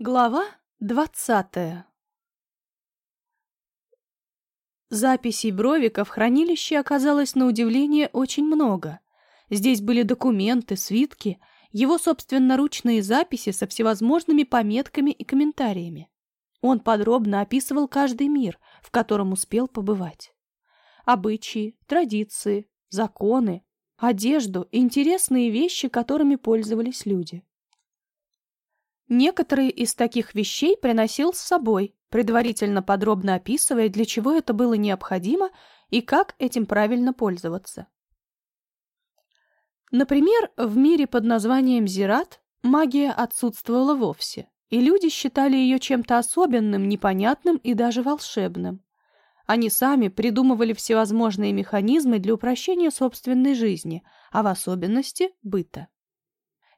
Глава двадцатая Записей Бровика в хранилище оказалось на удивление очень много. Здесь были документы, свитки, его собственноручные записи со всевозможными пометками и комментариями. Он подробно описывал каждый мир, в котором успел побывать. Обычаи, традиции, законы, одежду интересные вещи, которыми пользовались люди. Некоторые из таких вещей приносил с собой, предварительно подробно описывая, для чего это было необходимо и как этим правильно пользоваться. Например, в мире под названием Зират магия отсутствовала вовсе, и люди считали ее чем-то особенным, непонятным и даже волшебным. Они сами придумывали всевозможные механизмы для упрощения собственной жизни, а в особенности быта.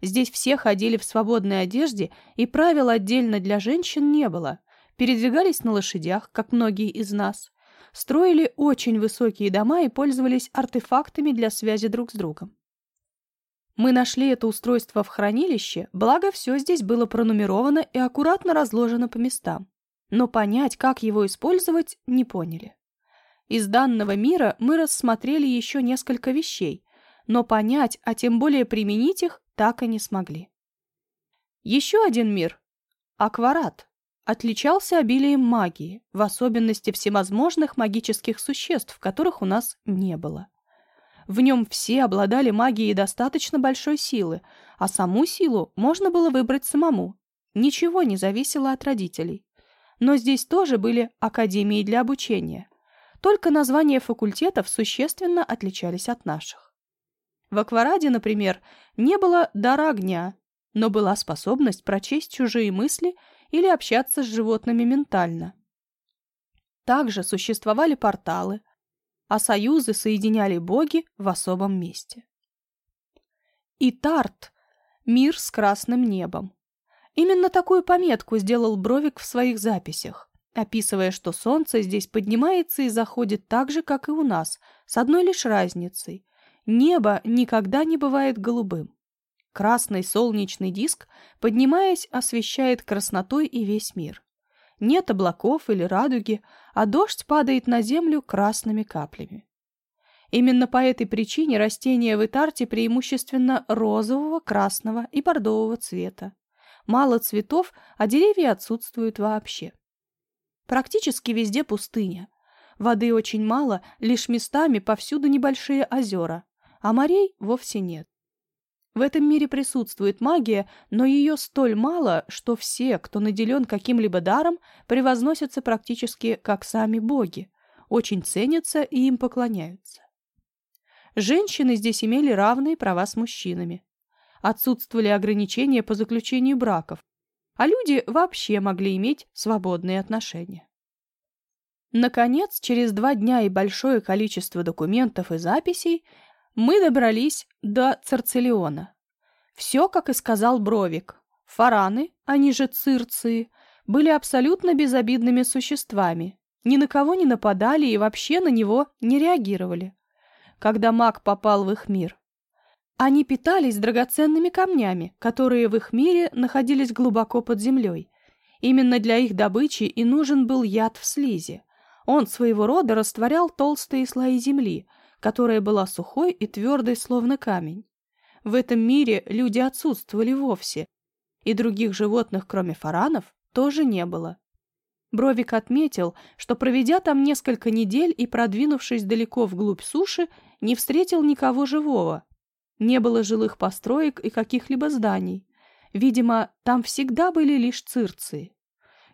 Здесь все ходили в свободной одежде, и правил отдельно для женщин не было. Передвигались на лошадях, как многие из нас. Строили очень высокие дома и пользовались артефактами для связи друг с другом. Мы нашли это устройство в хранилище, благо все здесь было пронумеровано и аккуратно разложено по местам. Но понять, как его использовать, не поняли. Из данного мира мы рассмотрели еще несколько вещей, но понять, а тем более применить их, так и не смогли. Еще один мир – Акварат – отличался обилием магии, в особенности всевозможных магических существ, которых у нас не было. В нем все обладали магией достаточно большой силы, а саму силу можно было выбрать самому. Ничего не зависело от родителей. Но здесь тоже были академии для обучения. Только названия факультетов существенно отличались от наших. В аквараде, например, не было дара огня, но была способность прочесть чужие мысли или общаться с животными ментально. Также существовали порталы, а союзы соединяли боги в особом месте. И Тарт – мир с красным небом. Именно такую пометку сделал Бровик в своих записях, описывая, что солнце здесь поднимается и заходит так же, как и у нас, с одной лишь разницей – Небо никогда не бывает голубым. Красный солнечный диск, поднимаясь, освещает краснотой и весь мир. Нет облаков или радуги, а дождь падает на землю красными каплями. Именно по этой причине растения в Итарте преимущественно розового, красного и бордового цвета. Мало цветов, а деревья отсутствуют вообще. Практически везде пустыня. Воды очень мало, лишь местами повсюду небольшие озера, а морей вовсе нет. В этом мире присутствует магия, но ее столь мало, что все, кто наделен каким-либо даром, превозносятся практически как сами боги, очень ценятся и им поклоняются. Женщины здесь имели равные права с мужчинами. Отсутствовали ограничения по заключению браков, а люди вообще могли иметь свободные отношения. Наконец, через два дня и большое количество документов и записей мы добрались до Церцелиона. Все, как и сказал Бровик. Фараны, они же цирции, были абсолютно безобидными существами, ни на кого не нападали и вообще на него не реагировали. Когда маг попал в их мир, они питались драгоценными камнями, которые в их мире находились глубоко под землей. Именно для их добычи и нужен был яд в слизи. Он своего рода растворял толстые слои земли, которая была сухой и твердой, словно камень. В этом мире люди отсутствовали вовсе, и других животных, кроме фаранов, тоже не было. Бровик отметил, что, проведя там несколько недель и продвинувшись далеко вглубь суши, не встретил никого живого. Не было жилых построек и каких-либо зданий. Видимо, там всегда были лишь цирции.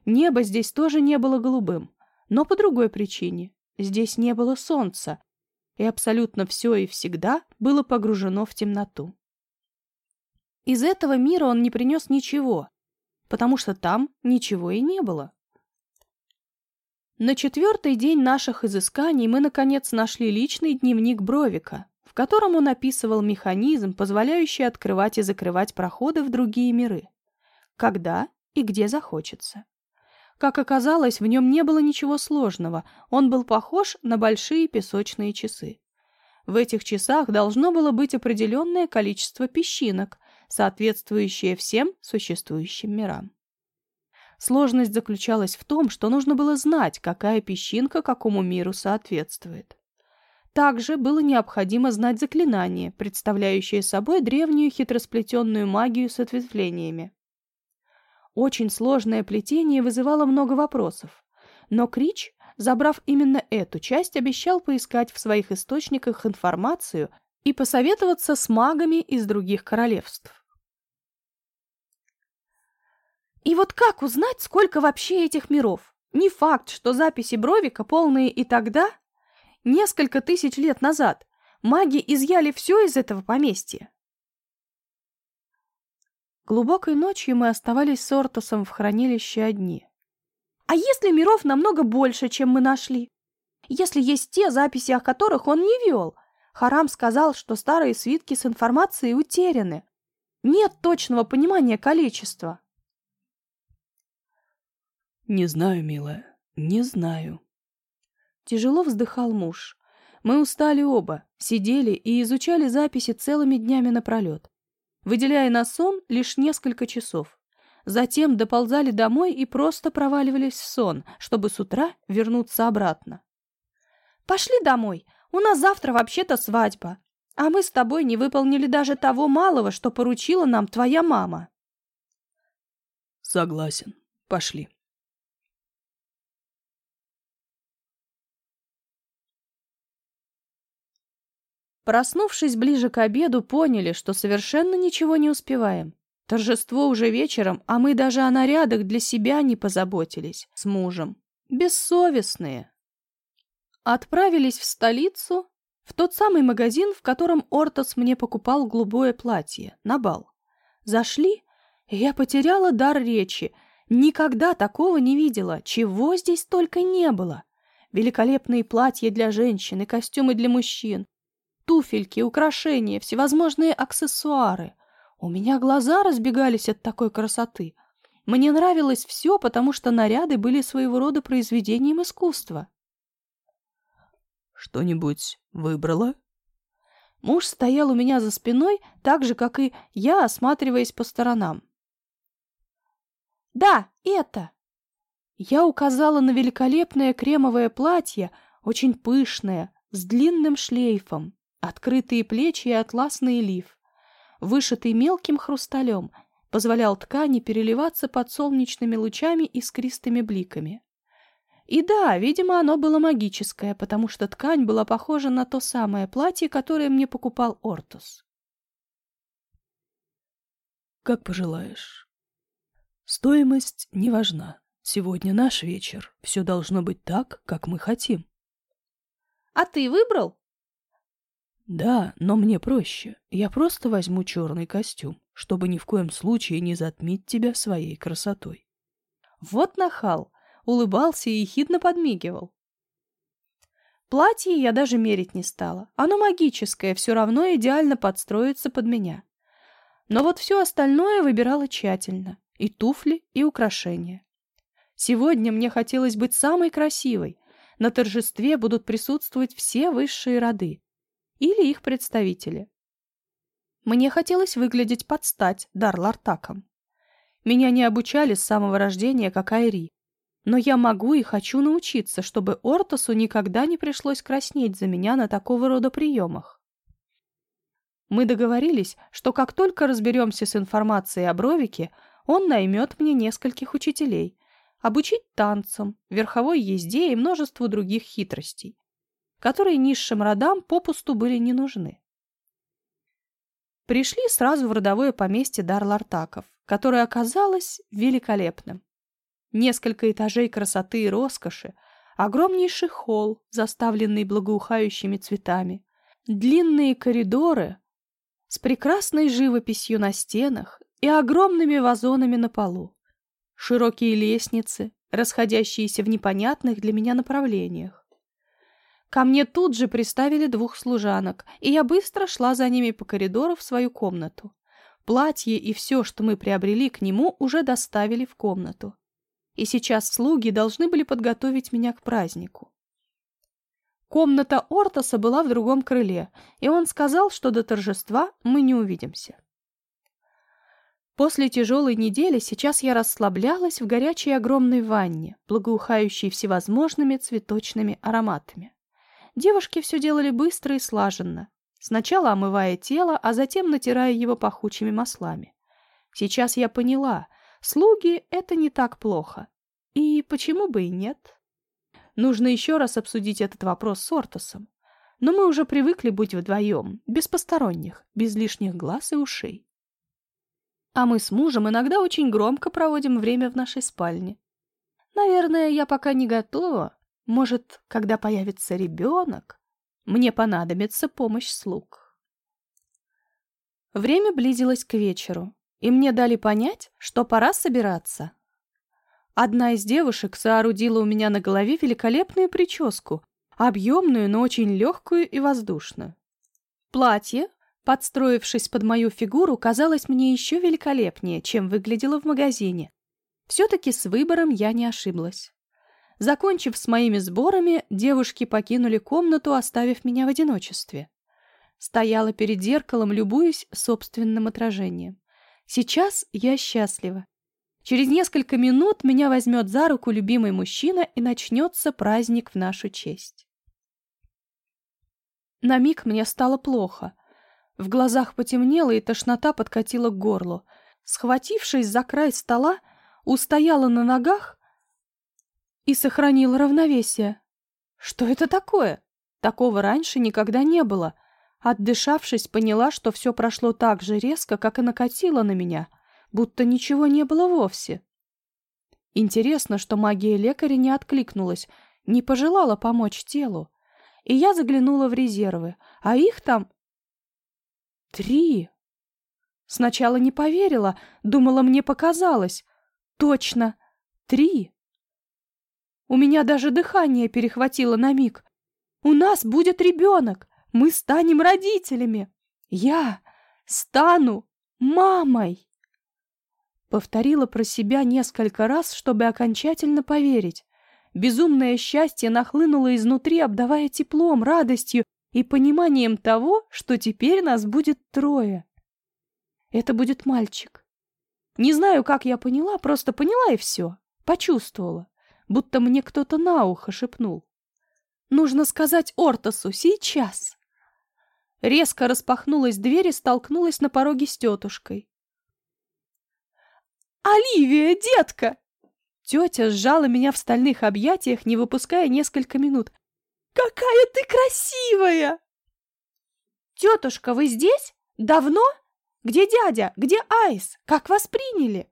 Небо здесь тоже не было голубым, но по другой причине. Здесь не было солнца, и абсолютно все и всегда было погружено в темноту. Из этого мира он не принес ничего, потому что там ничего и не было. На четвертый день наших изысканий мы, наконец, нашли личный дневник Бровика, в котором он описывал механизм, позволяющий открывать и закрывать проходы в другие миры. Когда и где захочется. Как оказалось, в нем не было ничего сложного, он был похож на большие песочные часы. В этих часах должно было быть определенное количество песчинок, соответствующее всем существующим мирам. Сложность заключалась в том, что нужно было знать, какая песчинка какому миру соответствует. Также было необходимо знать заклинание, представляющее собой древнюю хитросплетенную магию с ответвлениями. Очень сложное плетение вызывало много вопросов, но Крич, забрав именно эту часть, обещал поискать в своих источниках информацию и посоветоваться с магами из других королевств. И вот как узнать, сколько вообще этих миров? Не факт, что записи Бровика полные и тогда, несколько тысяч лет назад, маги изъяли все из этого поместья. Глубокой ночью мы оставались с Ортосом в хранилище одни. А если миров намного больше, чем мы нашли? Если есть те записи, о которых он не вел? Харам сказал, что старые свитки с информацией утеряны. Нет точного понимания количества. «Не знаю, милая, не знаю». Тяжело вздыхал муж. Мы устали оба, сидели и изучали записи целыми днями напролет, выделяя на сон лишь несколько часов. Затем доползали домой и просто проваливались в сон, чтобы с утра вернуться обратно. «Пошли домой, у нас завтра вообще-то свадьба, а мы с тобой не выполнили даже того малого, что поручила нам твоя мама». «Согласен, пошли». Проснувшись ближе к обеду, поняли, что совершенно ничего не успеваем. Торжество уже вечером, а мы даже о нарядах для себя не позаботились с мужем. Бессовестные. Отправились в столицу, в тот самый магазин, в котором Ортос мне покупал голубое платье, на бал. Зашли, и я потеряла дар речи. Никогда такого не видела, чего здесь только не было. Великолепные платья для женщин и костюмы для мужчин, туфельки, украшения, всевозможные аксессуары. У меня глаза разбегались от такой красоты. Мне нравилось все, потому что наряды были своего рода произведением искусства. «Что-нибудь выбрала?» Муж стоял у меня за спиной, так же, как и я, осматриваясь по сторонам. «Да, это!» Я указала на великолепное кремовое платье, очень пышное, с длинным шлейфом. Открытые плечи и атласный лиф, вышитый мелким хрусталем, позволял ткани переливаться под солнечными лучами искристыми бликами. И да, видимо, оно было магическое, потому что ткань была похожа на то самое платье, которое мне покупал Ортус. Как пожелаешь. Стоимость не важна. Сегодня наш вечер. Все должно быть так, как мы хотим. А ты выбрал? Да, но мне проще. Я просто возьму черный костюм, чтобы ни в коем случае не затмить тебя своей красотой. Вот нахал! Улыбался и ехидно подмигивал. Платье я даже мерить не стала. Оно магическое, все равно идеально подстроится под меня. Но вот все остальное выбирала тщательно. И туфли, и украшения. Сегодня мне хотелось быть самой красивой. На торжестве будут присутствовать все высшие роды или их представители. Мне хотелось выглядеть под стать Дарлартаком. Меня не обучали с самого рождения, как Айри. Но я могу и хочу научиться, чтобы Ортосу никогда не пришлось краснеть за меня на такого рода приемах. Мы договорились, что как только разберемся с информацией о Бровике, он наймет мне нескольких учителей, обучить танцам, верховой езде и множеству других хитростей которые низшим родам попусту были не нужны. Пришли сразу в родовое поместье Дарлартаков, которое оказалось великолепным. Несколько этажей красоты и роскоши, огромнейший холл, заставленный благоухающими цветами, длинные коридоры с прекрасной живописью на стенах и огромными вазонами на полу, широкие лестницы, расходящиеся в непонятных для меня направлениях, Ко мне тут же приставили двух служанок, и я быстро шла за ними по коридору в свою комнату. Платье и все, что мы приобрели к нему, уже доставили в комнату. И сейчас слуги должны были подготовить меня к празднику. Комната Ортоса была в другом крыле, и он сказал, что до торжества мы не увидимся. После тяжелой недели сейчас я расслаблялась в горячей огромной ванне, благоухающей всевозможными цветочными ароматами. Девушки все делали быстро и слаженно, сначала омывая тело, а затем натирая его пахучими маслами. Сейчас я поняла, слуги — это не так плохо. И почему бы и нет? Нужно еще раз обсудить этот вопрос с Ортосом. Но мы уже привыкли быть вдвоем, без посторонних, без лишних глаз и ушей. А мы с мужем иногда очень громко проводим время в нашей спальне. Наверное, я пока не готова. Может, когда появится ребенок, мне понадобится помощь слуг. Время близилось к вечеру, и мне дали понять, что пора собираться. Одна из девушек соорудила у меня на голове великолепную прическу, объемную, но очень легкую и воздушную. Платье, подстроившись под мою фигуру, казалось мне еще великолепнее, чем выглядело в магазине. Все-таки с выбором я не ошиблась. Закончив с моими сборами, девушки покинули комнату, оставив меня в одиночестве. Стояла перед зеркалом, любуясь собственным отражением. Сейчас я счастлива. Через несколько минут меня возьмет за руку любимый мужчина и начнется праздник в нашу честь. На миг мне стало плохо. В глазах потемнело, и тошнота подкатила к горлу. Схватившись за край стола, устояла на ногах и сохранила равновесие. Что это такое? Такого раньше никогда не было. Отдышавшись, поняла, что все прошло так же резко, как и накатило на меня — будто ничего не было вовсе. Интересно, что магия лекаря не откликнулась, не пожелала помочь телу. И я заглянула в резервы, а их там... Три. Сначала не поверила, думала, мне показалось. Точно, три. У меня даже дыхание перехватило на миг. У нас будет ребенок, мы станем родителями. Я стану мамой. Повторила про себя несколько раз, чтобы окончательно поверить. Безумное счастье нахлынуло изнутри, обдавая теплом, радостью и пониманием того, что теперь нас будет трое. Это будет мальчик. Не знаю, как я поняла, просто поняла и все. Почувствовала, будто мне кто-то на ухо шепнул. Нужно сказать Ортосу сейчас. Резко распахнулась дверь и столкнулась на пороге с тетушкой. «Оливия, детка!» Тетя сжала меня в стальных объятиях, не выпуская несколько минут. «Какая ты красивая!» «Тетушка, вы здесь? Давно? Где дядя? Где Айс? Как вас приняли?»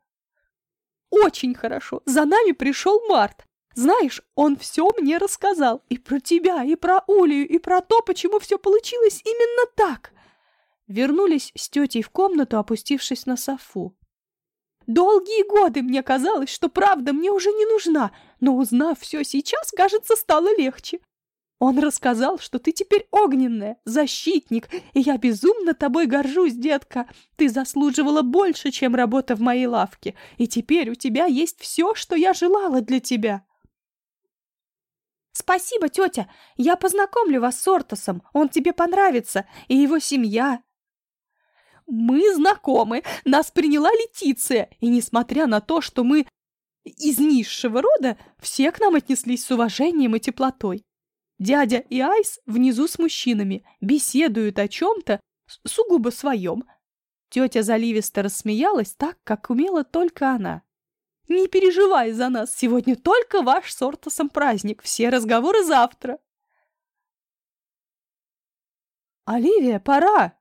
«Очень хорошо. За нами пришел Март. Знаешь, он все мне рассказал. И про тебя, и про Улию, и про то, почему все получилось именно так». Вернулись с тетей в комнату, опустившись на софу. Долгие годы мне казалось, что правда мне уже не нужна, но узнав все сейчас, кажется, стало легче. Он рассказал, что ты теперь огненная, защитник, и я безумно тобой горжусь, детка. Ты заслуживала больше, чем работа в моей лавке, и теперь у тебя есть все, что я желала для тебя. Спасибо, тетя. Я познакомлю вас с Ортосом. Он тебе понравится, и его семья. Мы знакомы, нас приняла Летиция, и несмотря на то, что мы из низшего рода, все к нам отнеслись с уважением и теплотой. Дядя и Айс внизу с мужчинами беседуют о чем-то сугубо своем. Тетя заливисто рассмеялась так, как умела только она. «Не переживай за нас, сегодня только ваш с Ортосом праздник, все разговоры завтра». «Оливия, пора!»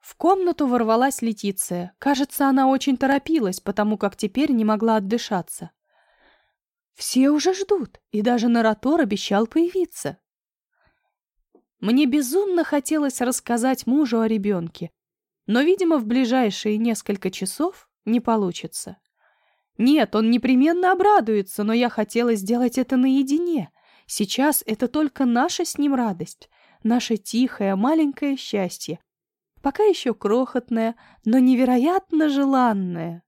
В комнату ворвалась Летиция. Кажется, она очень торопилась, потому как теперь не могла отдышаться. Все уже ждут, и даже Наратор обещал появиться. Мне безумно хотелось рассказать мужу о ребенке, но, видимо, в ближайшие несколько часов не получится. Нет, он непременно обрадуется, но я хотела сделать это наедине. Сейчас это только наша с ним радость, наше тихое маленькое счастье, пока еще крохотное, но невероятно желанное.